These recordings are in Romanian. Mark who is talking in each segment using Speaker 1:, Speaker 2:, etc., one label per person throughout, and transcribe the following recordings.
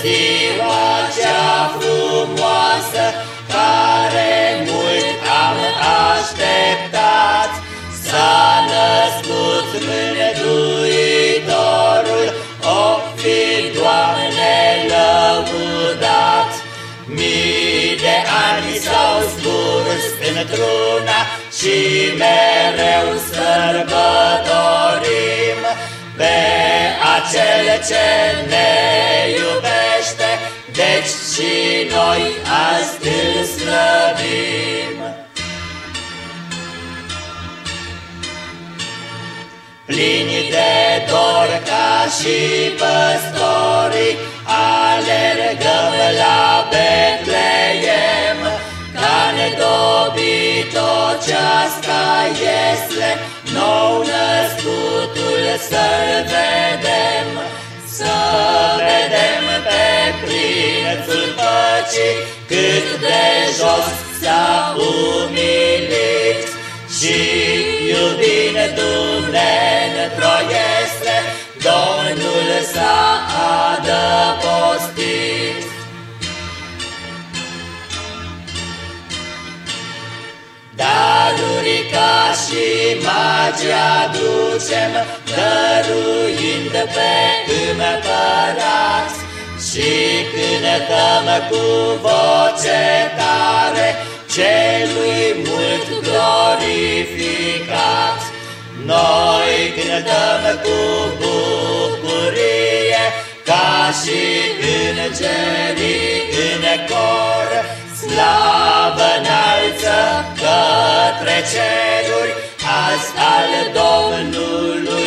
Speaker 1: ziua cea frumoasă care mult am așteptat. S-a născut Mântuitorul, o fi Doamne lăudat. Mii de ani s-au scurs într-una și mereu sărbătorim ce ne iubește, deci și noi azi îl slăvim. Plini de dor ca și păstorii, alergăm la Betleem, ca nedobito ceasca iesle, nou născutul să-l păcii cât de jos s-a umilit și iubind Dumnezeu este, Domnul s-a adăpostit. Daruri ca și magi aducem, dăruind pe împărați, și cântăm cu voce tare, celui mult glorificat. Noi cântăm cu bucurie, ca și îngerii în cor, slavă înalță către ceruri, azi al Domnului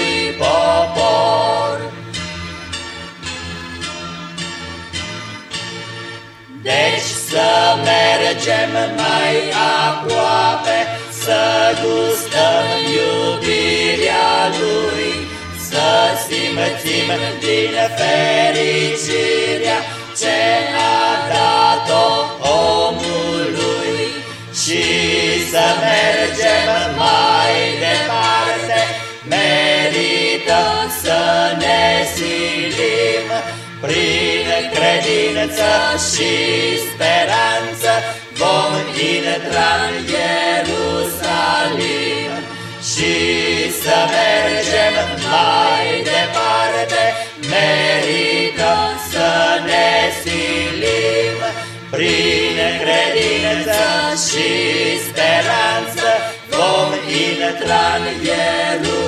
Speaker 1: Deci să mergem mai aproape, să gustăm iubirea Lui, să simțim din fericirea ce a dat-o omului. Și să mergem mai departe, merită să ne silim prin credință și speranță vom intra în Ierusalim și să mergem mai departe, merită să ne silim prin credință și speranță vom intra în Ierusalim.